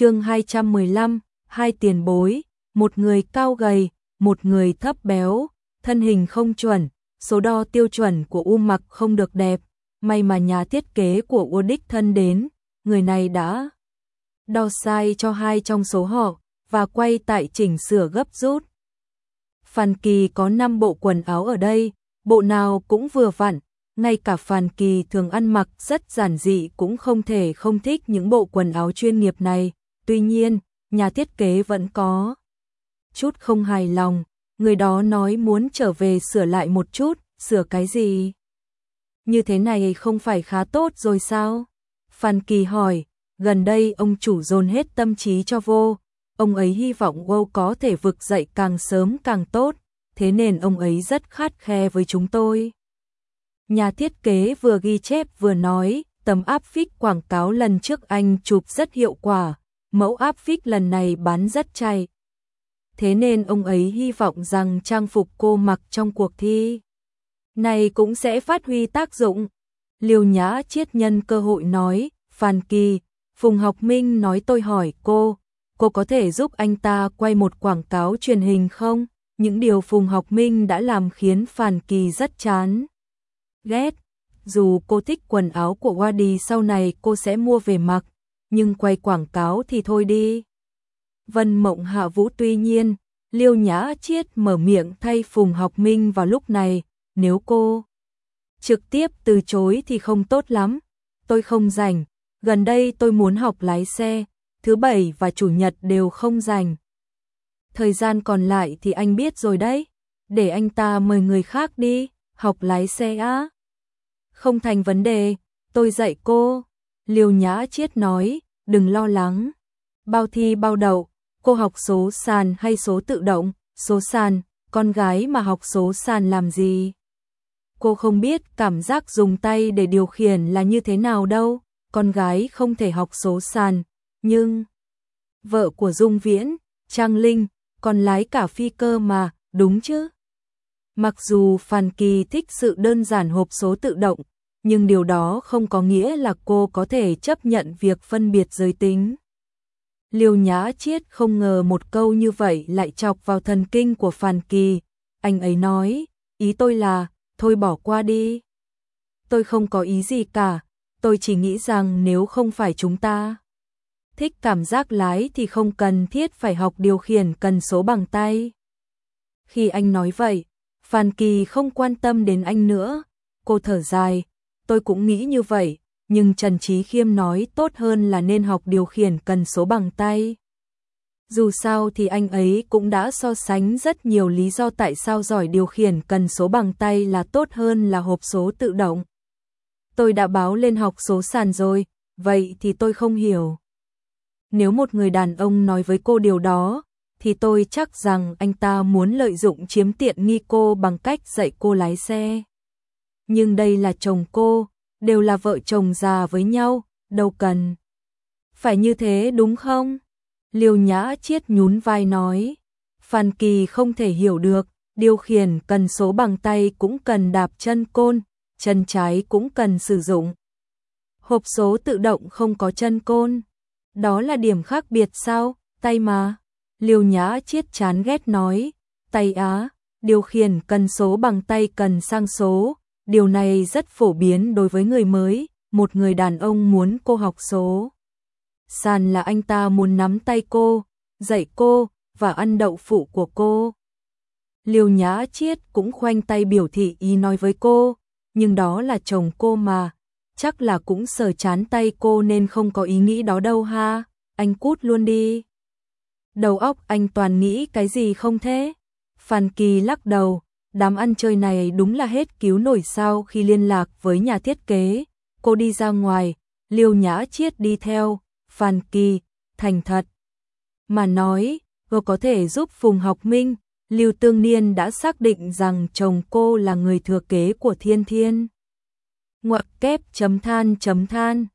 chương 215, hai tiền bối, một người cao gầy, một người thấp béo, thân hình không chuẩn, số đo tiêu chuẩn của U mặc không được đẹp, may mà nhà thiết kế của U đích thân đến, người này đã đo sai cho hai trong số họ và quay tại chỉnh sửa gấp rút. Phan Kỳ có 5 bộ quần áo ở đây, bộ nào cũng vừa vặn, ngay cả Phan Kỳ thường ăn mặc rất giản dị cũng không thể không thích những bộ quần áo chuyên nghiệp này, tuy nhiên, nhà thiết kế vẫn có chút không hài lòng, người đó nói muốn trở về sửa lại một chút, sửa cái gì? Như thế này không phải khá tốt rồi sao? Phan Kỳ hỏi, gần đây ông chủ dồn hết tâm trí cho vô, ông ấy hy vọng vô có thể vực dậy càng sớm càng tốt, thế nên ông ấy rất khát khe với chúng tôi. Nhà thiết kế vừa ghi chép vừa nói, tấm áp phích quảng cáo lần trước anh chụp rất hiệu quả, mẫu áp phích lần này bán rất chay. Thế nên ông ấy hy vọng rằng trang phục cô mặc trong cuộc thi này cũng sẽ phát huy tác dụng. Liêu Nhã chiết nhân cơ hội nói, Phan Kỳ, Phùng Học Minh nói tôi hỏi cô, cô có thể giúp anh ta quay một quảng cáo truyền hình không? Những điều Phùng Học Minh đã làm khiến Phan Kỳ rất chán. Ghét, dù cô thích quần áo của Wadi sau này cô sẽ mua về mặc, nhưng quay quảng cáo thì thôi đi. Vân Mộng Hạ Vũ tuy nhiên, Liêu Nhã Chiết mở miệng thay Phùng Học Minh vào lúc này, nếu cô trực tiếp từ chối thì không tốt lắm. Tôi không rảnh, gần đây tôi muốn học lái xe, thứ bảy và chủ nhật đều không rảnh. Thời gian còn lại thì anh biết rồi đấy, để anh ta mời người khác đi, học lái xe á. Không thành vấn đề, tôi dạy cô. Liêu Nhã Chiết nói, đừng lo lắng. Bao thi bao đậu, cô học số sàn hay số tự động, số sàn, con gái mà học số sàn làm gì? Cô không biết cảm giác dùng tay để điều khiển là như thế nào đâu, con gái không thể học số sàn, nhưng vợ của Dung Viễn, Trang Linh, còn lái cả phi cơ mà, đúng chứ? Mặc dù Phan Kỳ thích sự đơn giản hộp số tự động, nhưng điều đó không có nghĩa là cô có thể chấp nhận việc phân biệt giới tính. Liêu Nhã Chiết không ngờ một câu như vậy lại chọc vào thần kinh của Phan Kỳ. Anh ấy nói, ý tôi là, thôi bỏ qua đi. Tôi không có ý gì cả, tôi chỉ nghĩ rằng nếu không phải chúng ta thích cảm giác lái thì không cần thiết phải học điều khiển cần số bằng tay. Khi anh nói vậy, Phan Kỳ không quan tâm đến anh nữa, cô thở dài, tôi cũng nghĩ như vậy, nhưng Trần Trí Khiêm nói tốt hơn là nên học điều khiển cần số bằng tay. Dù sao thì anh ấy cũng đã so sánh rất nhiều lý do tại sao giỏi điều khiển cần số bằng tay là tốt hơn là hộp số tự động. Tôi đã báo lên học số sàn rồi, vậy thì tôi không hiểu. Nếu một người đàn ông nói với cô điều đó, thì tôi chắc rằng anh ta muốn lợi dụng chiếm tiện nghi cô bằng cách dạy cô lái xe. Nhưng đây là chồng cô, đều là vợ chồng già với nhau, đâu cần. Phải như thế đúng không? Liêu Nhã Chiết nhún vai nói. Phan Kỳ không thể hiểu được, điều khiển cần số bằng tay cũng cần đạp chân côn, chân trái cũng cần sử dụng. Hộp số tự động không có chân côn. Đó là điểm khác biệt sao, tay mà. Liêu Nhã Chiết chán ghét nói, tay á, điều khiển cần số bằng tay cần sang số, điều này rất phổ biến đối với người mới, một người đàn ông muốn cô học số. Sàn là anh ta muốn nắm tay cô, dạy cô và ăn đậu phụ của cô. Liêu Nhã Chiết cũng khoanh tay biểu thị ý nói với cô, nhưng đó là chồng cô mà, chắc là cũng sờ chán tay cô nên không có ý nghĩ đó đâu ha, anh cút luôn đi. Đầu óc anh toàn nghĩ cái gì không thế? Phan Kỳ lắc đầu, đám ăn chơi này đúng là hết cứu nổi sao khi liên lạc với nhà thiết kế. Cô đi ra ngoài, Liêu Nhã Chiết đi theo, Phan Kỳ, thành thật. Mà nói, cô có thể giúp Phùng Học Minh, Lưu Tương Niên đã xác định rằng chồng cô là người thừa kế của Thiên Thiên. Ngoặc kép chấm than chấm than